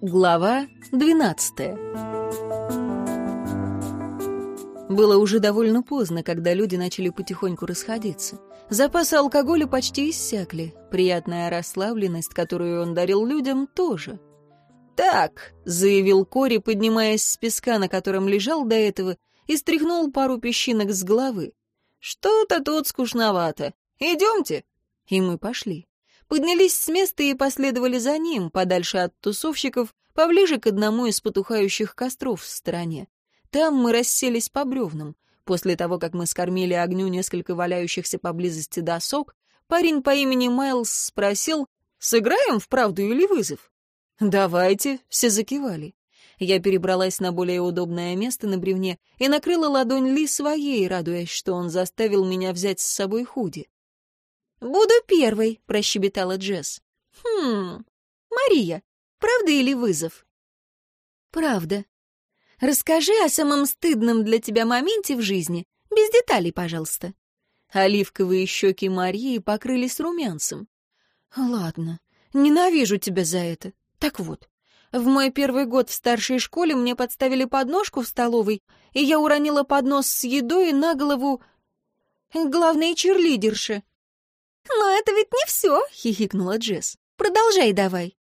Глава двенадцатая Было уже довольно поздно, когда люди начали потихоньку расходиться. Запасы алкоголя почти иссякли. Приятная расслабленность, которую он дарил людям, тоже. «Так», — заявил Кори, поднимаясь с песка, на котором лежал до этого, и стряхнул пару песчинок с головы. «Что-то тут скучновато. Идемте». И мы пошли. Поднялись с места и последовали за ним, подальше от тусовщиков, поближе к одному из потухающих костров в стороне. Там мы расселись по бревнам. После того, как мы скормили огню несколько валяющихся поблизости досок, парень по имени Майлз спросил, «Сыграем в правду или вызов?» «Давайте», — все закивали. Я перебралась на более удобное место на бревне и накрыла ладонь Ли своей, радуясь, что он заставил меня взять с собой худи. «Буду первой», — прощебетала Джесс. «Хм... Мария, правда или вызов?» «Правда. Расскажи о самом стыдном для тебя моменте в жизни. Без деталей, пожалуйста». Оливковые щеки Марии покрылись румянцем. «Ладно, ненавижу тебя за это. Так вот, в мой первый год в старшей школе мне подставили подножку в столовой, и я уронила поднос с едой на голову главной черлидерши. «Но это ведь не все», — хихикнула Джесс. «Продолжай давай».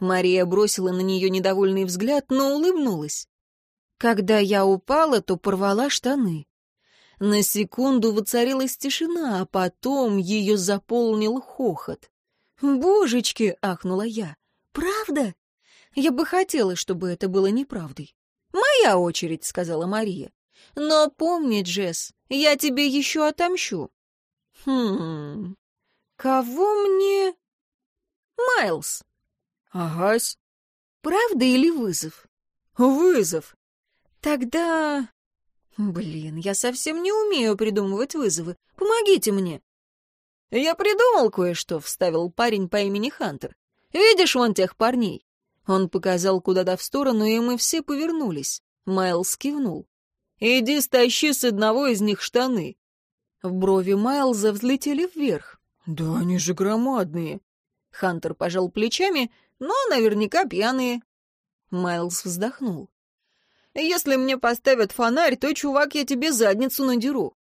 Мария бросила на нее недовольный взгляд, но улыбнулась. Когда я упала, то порвала штаны. На секунду воцарилась тишина, а потом ее заполнил хохот. «Божечки!» — ахнула я. «Правда? Я бы хотела, чтобы это было неправдой». «Моя очередь», — сказала Мария. «Но помни, Джесс, я тебе еще отомщу». «Хм... Кого мне...» «Майлз». «Агась». «Правда или вызов?» «Вызов», Тогда... Блин, я совсем не умею придумывать вызовы. Помогите мне. Я придумал кое-что, вставил парень по имени Хантер. Видишь вон тех парней? Он показал куда-то в сторону, и мы все повернулись. Майлз кивнул. «Иди стащи с одного из них штаны». В брови Майлза взлетели вверх. «Да они же громадные». Хантер пожал плечами, но наверняка пьяные. Майлз вздохнул. Если мне поставят фонарь, то, чувак, я тебе задницу надеру».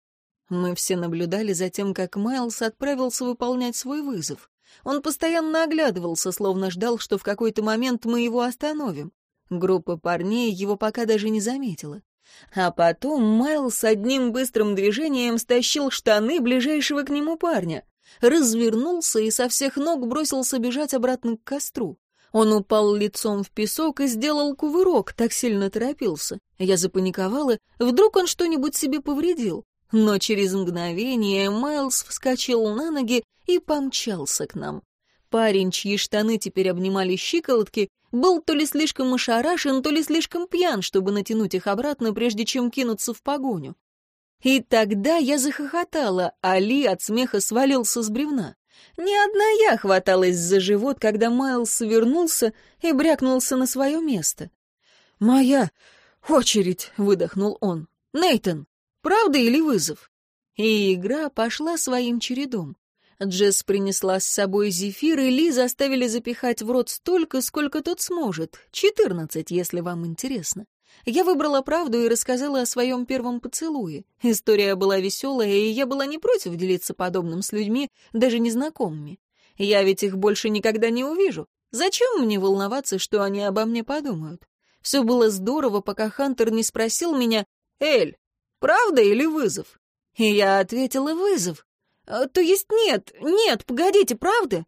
Мы все наблюдали за тем, как Майлз отправился выполнять свой вызов. Он постоянно оглядывался, словно ждал, что в какой-то момент мы его остановим. Группа парней его пока даже не заметила. А потом Майлз одним быстрым движением стащил штаны ближайшего к нему парня, развернулся и со всех ног бросился бежать обратно к костру. Он упал лицом в песок и сделал кувырок, так сильно торопился. Я запаниковала, вдруг он что-нибудь себе повредил. Но через мгновение Майлз вскочил на ноги и помчался к нам. Парень, чьи штаны теперь обнимали щиколотки, был то ли слишком ошарашен, то ли слишком пьян, чтобы натянуть их обратно, прежде чем кинуться в погоню. И тогда я захохотала, а Ли от смеха свалился с бревна. Не одна я хваталась за живот, когда Майлз вернулся и брякнулся на свое место. «Моя очередь!» — выдохнул он. «Нейтан, правда или вызов?» И игра пошла своим чередом. Джесс принесла с собой зефир, и Ли заставили запихать в рот столько, сколько тот сможет. Четырнадцать, если вам интересно. Я выбрала правду и рассказала о своем первом поцелуе. История была веселая, и я была не против делиться подобным с людьми, даже незнакомыми. Я ведь их больше никогда не увижу. Зачем мне волноваться, что они обо мне подумают? Все было здорово, пока Хантер не спросил меня, «Эль, правда или вызов?» И я ответила, «Вызов». «А, «То есть нет, нет, погодите, правда?»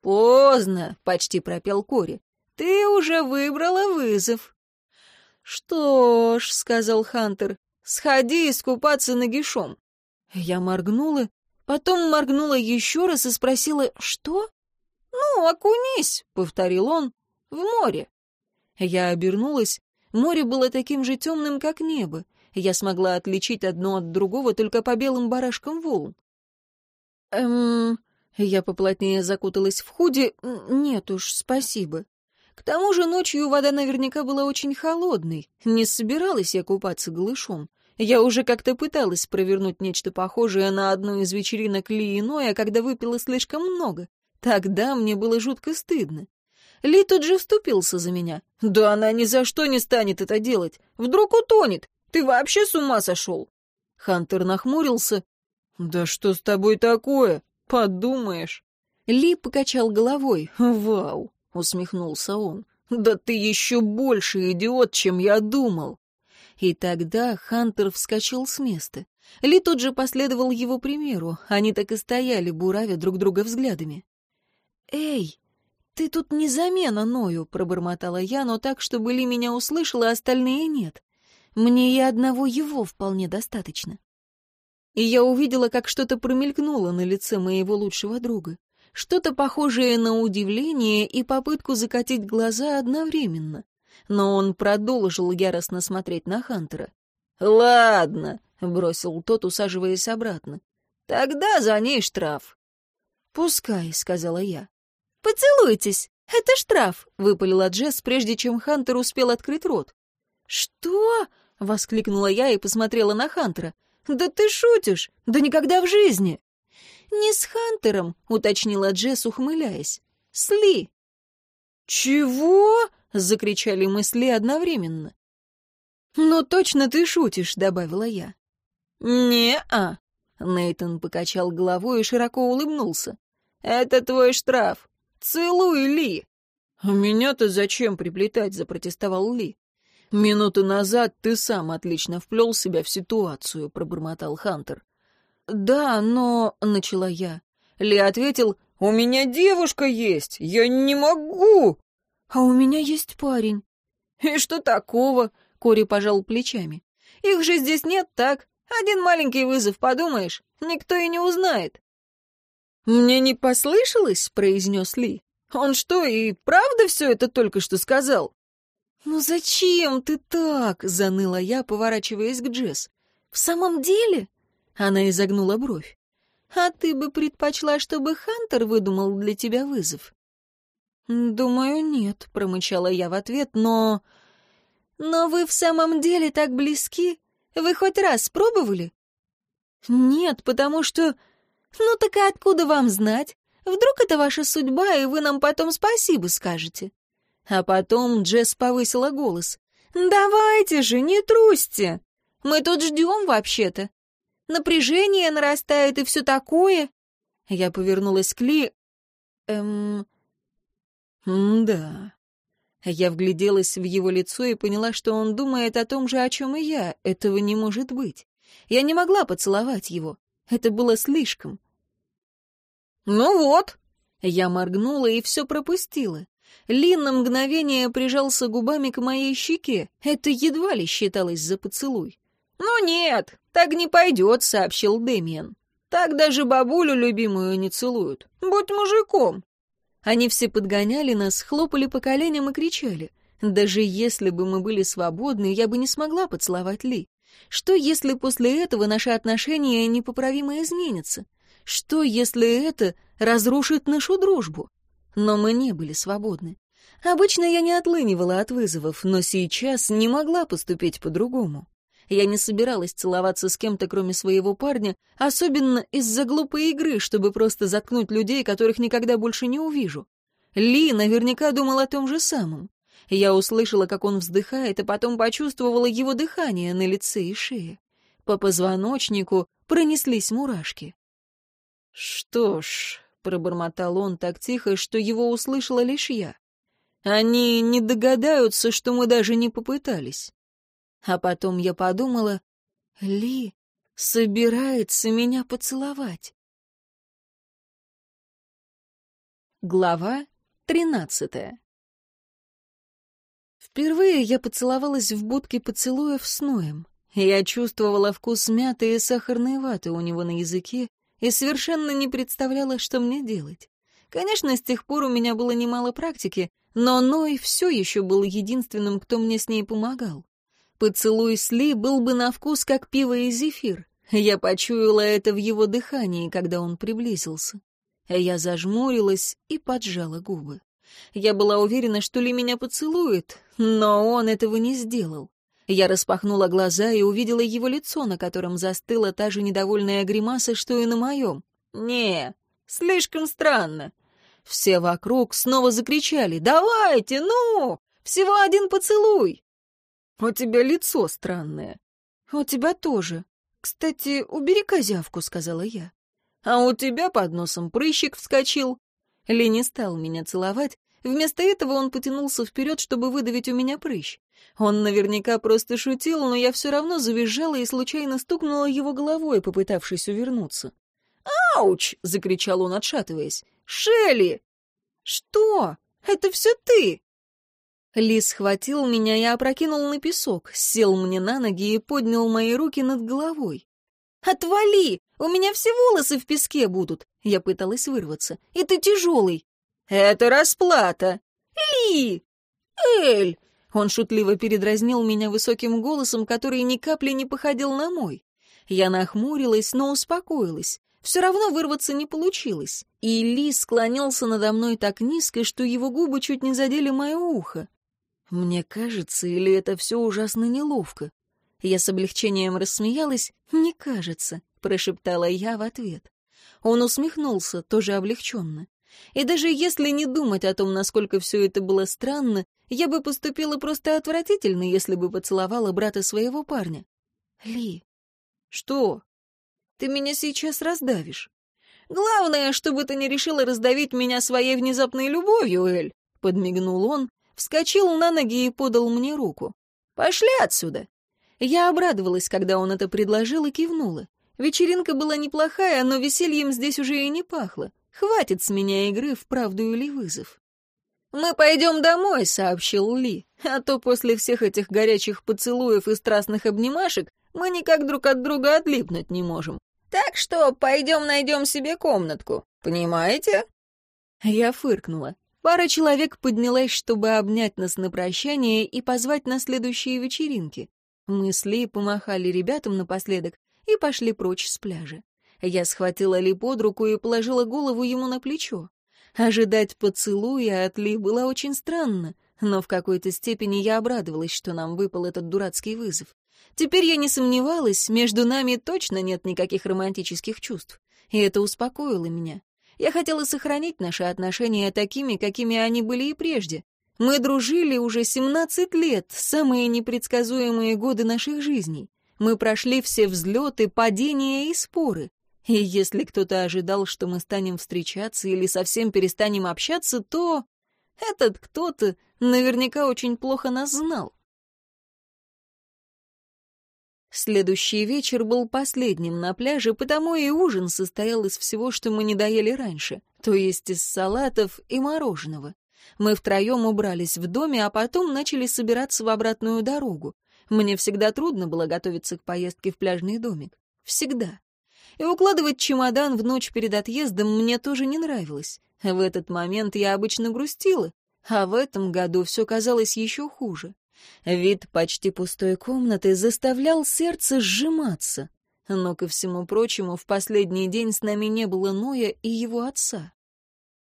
«Поздно», — почти пропел Кори. «Ты уже выбрала вызов». «Что ж», — сказал Хантер, — «сходи искупаться нагишом». Я моргнула, потом моргнула еще раз и спросила, «Что?» «Ну, окунись», — повторил он, — «в море». Я обернулась. Море было таким же темным, как небо. Я смогла отличить одно от другого только по белым барашкам волн. «Эм...» Я поплотнее закуталась в худи. «Нет уж, спасибо». К тому же ночью вода наверняка была очень холодной. Не собиралась я купаться голышом. Я уже как-то пыталась провернуть нечто похожее на одну из вечеринок Ли и Ноя, когда выпила слишком много. Тогда мне было жутко стыдно. Ли тут же вступился за меня. «Да она ни за что не станет это делать. Вдруг утонет. Ты вообще с ума сошел?» Хантер нахмурился. «Да что с тобой такое? Подумаешь». Ли покачал головой. «Вау!» — усмехнулся он. «Да ты еще больше идиот, чем я думал!» И тогда Хантер вскочил с места. Ли тут же последовал его примеру. Они так и стояли, буравя друг друга взглядами. «Эй, ты тут не замена Ною», — пробормотала я, но так, чтобы Ли меня услышала, а остальные нет. Мне и одного его вполне достаточно. И я увидела, как что-то промелькнуло на лице моего лучшего друга. Что-то похожее на удивление и попытку закатить глаза одновременно. Но он продолжил яростно смотреть на Хантера. «Ладно», — бросил тот, усаживаясь обратно. «Тогда за ней штраф». «Пускай», — сказала я. «Поцелуйтесь! Это штраф!» — выпалила Джесс, прежде чем Хантер успел открыть рот. «Что?» — воскликнула я и посмотрела на Хантера. «Да ты шутишь! Да никогда в жизни!» «Не с Хантером», — уточнила Джесс, ухмыляясь. «С Ли». «Чего?» — закричали мы с Ли одновременно. «Ну точно ты шутишь», — добавила я. «Не-а», — Нейтон покачал головой и широко улыбнулся. «Это твой штраф. «Целуй, Ли!» «А меня-то зачем приплетать?» — запротестовал Ли. «Минуту назад ты сам отлично вплел себя в ситуацию», — пробормотал Хантер. «Да, но...» — начала я. Ли ответил, «У меня девушка есть, я не могу!» «А у меня есть парень». «И что такого?» — Кори пожал плечами. «Их же здесь нет, так? Один маленький вызов, подумаешь, никто и не узнает». «Мне не послышалось?» — произнес Ли. «Он что, и правда все это только что сказал?» «Ну зачем ты так?» — заныла я, поворачиваясь к Джесс. «В самом деле?» — она изогнула бровь. «А ты бы предпочла, чтобы Хантер выдумал для тебя вызов?» «Думаю, нет», — промычала я в ответ, но... «Но вы в самом деле так близки? Вы хоть раз пробовали?» «Нет, потому что...» «Ну так и откуда вам знать? Вдруг это ваша судьба, и вы нам потом спасибо скажете?» А потом Джесс повысила голос. «Давайте же, не трусьте! Мы тут ждем вообще-то. Напряжение нарастает и все такое». Я повернулась к Ли. «Эм... да». Я вгляделась в его лицо и поняла, что он думает о том же, о чем и я. Этого не может быть. Я не могла поцеловать его. Это было слишком. «Ну вот!» Я моргнула и все пропустила. Лин на мгновение прижался губами к моей щеке. Это едва ли считалось за поцелуй. «Ну нет, так не пойдет», — сообщил Дэмиен. «Так даже бабулю любимую не целуют. Будь мужиком». Они все подгоняли нас, хлопали по коленям и кричали. Даже если бы мы были свободны, я бы не смогла поцеловать Ли. Что, если после этого наши отношения непоправимо изменятся? Что, если это разрушит нашу дружбу? Но мы не были свободны. Обычно я не отлынивала от вызовов, но сейчас не могла поступить по-другому. Я не собиралась целоваться с кем-то, кроме своего парня, особенно из-за глупой игры, чтобы просто заткнуть людей, которых никогда больше не увижу. Ли наверняка думал о том же самом. Я услышала, как он вздыхает, а потом почувствовала его дыхание на лице и шее. По позвоночнику пронеслись мурашки. «Что ж», — пробормотал он так тихо, что его услышала лишь я, — «они не догадаются, что мы даже не попытались». А потом я подумала, Ли собирается меня поцеловать. Глава тринадцатая Впервые я поцеловалась в будке поцелуев с Ноем. Я чувствовала вкус мяты и сахарной ваты у него на языке и совершенно не представляла, что мне делать. Конечно, с тех пор у меня было немало практики, но Ной все еще был единственным, кто мне с ней помогал. Поцелуй с Ли был бы на вкус, как пиво и зефир. Я почуяла это в его дыхании, когда он приблизился. Я зажмурилась и поджала губы. Я была уверена, что Ли меня поцелует, но он этого не сделал. Я распахнула глаза и увидела его лицо, на котором застыла та же недовольная гримаса, что и на моем. «Не, слишком странно. Все вокруг снова закричали «Давайте, ну! Всего один поцелуй!» «У тебя лицо странное». «У тебя тоже. Кстати, убери козявку», — сказала я. «А у тебя под носом прыщик вскочил». Ли не стал меня целовать, вместо этого он потянулся вперед, чтобы выдавить у меня прыщ. Он наверняка просто шутил, но я все равно завизжала и случайно стукнула его головой, попытавшись увернуться. «Ауч!» — закричал он, отшатываясь. «Шелли!» «Что? Это все ты!» Лис схватил меня и опрокинул на песок, сел мне на ноги и поднял мои руки над головой. «Отвали! У меня все волосы в песке будут!» Я пыталась вырваться. «И ты тяжелый!» «Это расплата!» «Ли!» «Эль!» Он шутливо передразнил меня высоким голосом, который ни капли не походил на мой. Я нахмурилась, но успокоилась. Все равно вырваться не получилось. И Ли склонился надо мной так низко, что его губы чуть не задели мое ухо. Мне кажется, или это все ужасно неловко? Я с облегчением рассмеялась. «Не кажется», — прошептала я в ответ. Он усмехнулся, тоже облегченно. И даже если не думать о том, насколько все это было странно, я бы поступила просто отвратительно, если бы поцеловала брата своего парня. «Ли». «Что?» «Ты меня сейчас раздавишь». «Главное, чтобы ты не решила раздавить меня своей внезапной любовью, Эль», — подмигнул он, вскочил на ноги и подал мне руку. «Пошли отсюда!» Я обрадовалась, когда он это предложил, и кивнула. Вечеринка была неплохая, но весельем здесь уже и не пахло. Хватит с меня игры в правду или вызов. «Мы пойдем домой», — сообщил Ли, «а то после всех этих горячих поцелуев и страстных обнимашек мы никак друг от друга отлипнуть не можем. Так что пойдем найдем себе комнатку, понимаете?» Я фыркнула. Пара человек поднялась, чтобы обнять нас на прощание и позвать на следующие вечеринки. Мы с Ли помахали ребятам напоследок и пошли прочь с пляжа. Я схватила Ли под руку и положила голову ему на плечо. Ожидать поцелуя от Ли было очень странно, но в какой-то степени я обрадовалась, что нам выпал этот дурацкий вызов. Теперь я не сомневалась, между нами точно нет никаких романтических чувств. И это успокоило меня. Я хотела сохранить наши отношения такими, какими они были и прежде. Мы дружили уже 17 лет, самые непредсказуемые годы наших жизней. Мы прошли все взлеты, падения и споры. И если кто-то ожидал, что мы станем встречаться или совсем перестанем общаться, то этот кто-то наверняка очень плохо нас знал. Следующий вечер был последним на пляже, потому и ужин состоял из всего, что мы не доели раньше, то есть из салатов и мороженого. Мы втроем убрались в доме, а потом начали собираться в обратную дорогу. Мне всегда трудно было готовиться к поездке в пляжный домик. Всегда. И укладывать чемодан в ночь перед отъездом мне тоже не нравилось. В этот момент я обычно грустила, а в этом году все казалось еще хуже. Вид почти пустой комнаты заставлял сердце сжиматься. Но, ко всему прочему, в последний день с нами не было Ноя и его отца.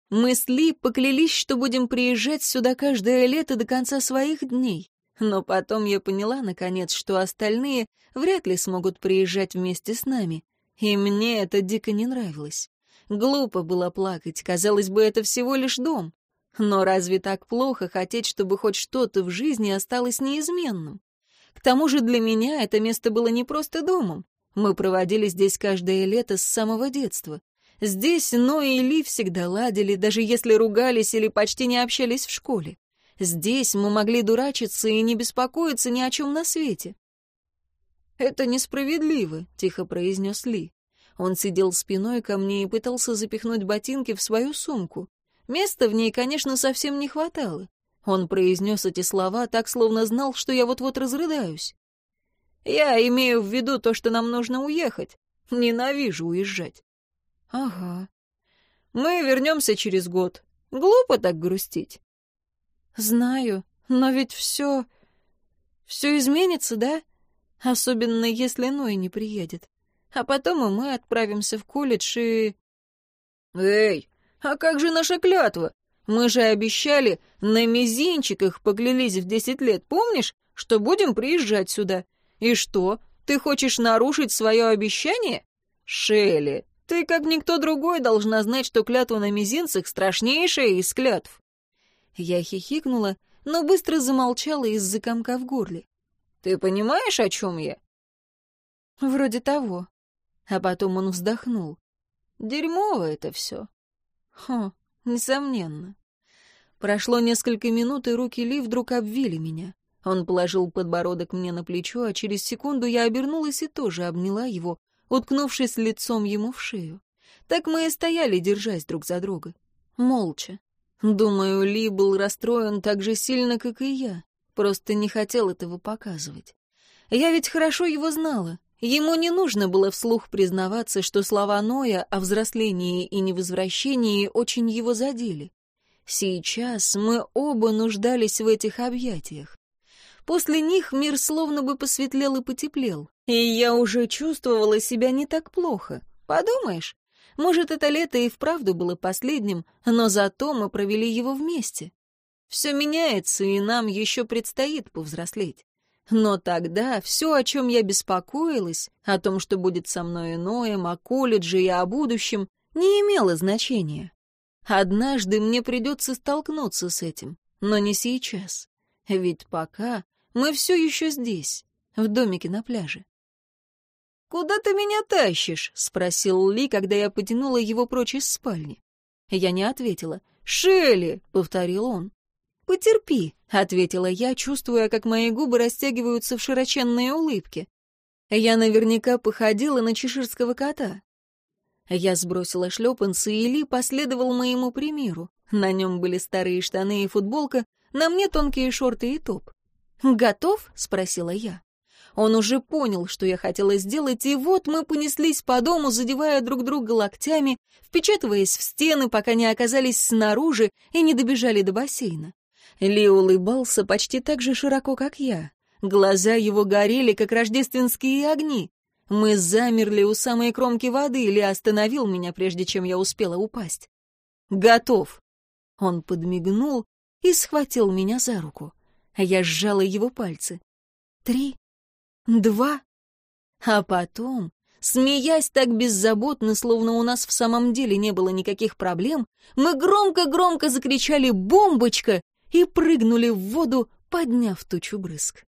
Мы с Ли поклялись, что будем приезжать сюда каждое лето до конца своих дней. Но потом я поняла, наконец, что остальные вряд ли смогут приезжать вместе с нами. И мне это дико не нравилось. Глупо было плакать, казалось бы, это всего лишь дом. Но разве так плохо хотеть, чтобы хоть что-то в жизни осталось неизменным? К тому же для меня это место было не просто домом. Мы проводили здесь каждое лето с самого детства. Здесь Но и Ли всегда ладили, даже если ругались или почти не общались в школе. Здесь мы могли дурачиться и не беспокоиться ни о чем на свете. «Это несправедливо», — тихо произнес Ли. Он сидел спиной ко мне и пытался запихнуть ботинки в свою сумку. Места в ней, конечно, совсем не хватало. Он произнес эти слова так, словно знал, что я вот-вот разрыдаюсь. «Я имею в виду то, что нам нужно уехать. Ненавижу уезжать». «Ага. Мы вернемся через год. Глупо так грустить». «Знаю, но ведь все... все изменится, да? Особенно если Ной не приедет. А потом и мы отправимся в колледж и...» «Эй, а как же наша клятва? Мы же обещали, на мизинчиках поклялись в десять лет, помнишь, что будем приезжать сюда? И что, ты хочешь нарушить свое обещание? Шелли, Ты, как никто другой, должна знать, что клятва на мизинцах страшнейшая из клятв. Я хихикнула, но быстро замолчала из-за комка в горле. Ты понимаешь, о чем я? Вроде того. А потом он вздохнул. Дерьмово это все. Хм, несомненно. Прошло несколько минут, и руки Ли вдруг обвили меня. Он положил подбородок мне на плечо, а через секунду я обернулась и тоже обняла его, уткнувшись лицом ему в шею. Так мы и стояли, держась друг за друга. Молча. Думаю, Ли был расстроен так же сильно, как и я. Просто не хотел этого показывать. Я ведь хорошо его знала. Ему не нужно было вслух признаваться, что слова Ноя о взрослении и невозвращении очень его задели. Сейчас мы оба нуждались в этих объятиях. После них мир словно бы посветлел и потеплел. И я уже чувствовала себя не так плохо. Подумаешь, может, это лето и вправду было последним, но зато мы провели его вместе. Все меняется, и нам еще предстоит повзрослеть. Но тогда все, о чем я беспокоилась, о том, что будет со мной иное, о колледже и о будущем, не имело значения. Однажды мне придется столкнуться с этим, но не сейчас. Ведь пока мы все еще здесь, в домике на пляже. «Куда ты меня тащишь?» — спросил Ли, когда я потянула его прочь из спальни. Я не ответила. «Шелли!» — повторил он. «Потерпи», — ответила я, чувствуя, как мои губы растягиваются в широченные улыбки. Я наверняка походила на чеширского кота. Я сбросила шлепанцы, и Ли последовал моему примеру. На нем были старые штаны и футболка, на мне тонкие шорты и топ. «Готов?» — спросила я. Он уже понял, что я хотела сделать, и вот мы понеслись по дому, задевая друг друга локтями, впечатываясь в стены, пока не оказались снаружи и не добежали до бассейна. Ли улыбался почти так же широко, как я. Глаза его горели, как рождественские огни. Мы замерли у самой кромки воды, Ли остановил меня, прежде чем я успела упасть. «Готов!» Он подмигнул и схватил меня за руку. Я сжала его пальцы. «Три, Два. А потом, смеясь так беззаботно, словно у нас в самом деле не было никаких проблем, мы громко-громко закричали «Бомбочка!» И прыгнули в воду, подняв тучу брызг.